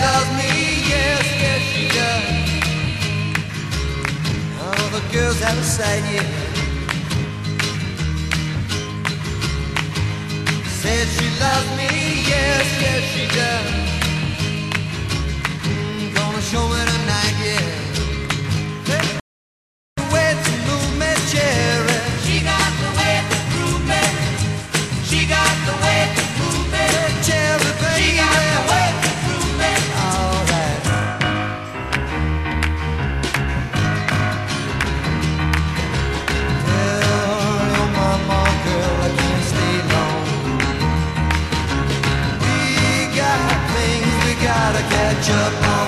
loves me, yes, yes, she does. All the girls have a side, yeah. Said she loves me, yes, yes, she does. Japan.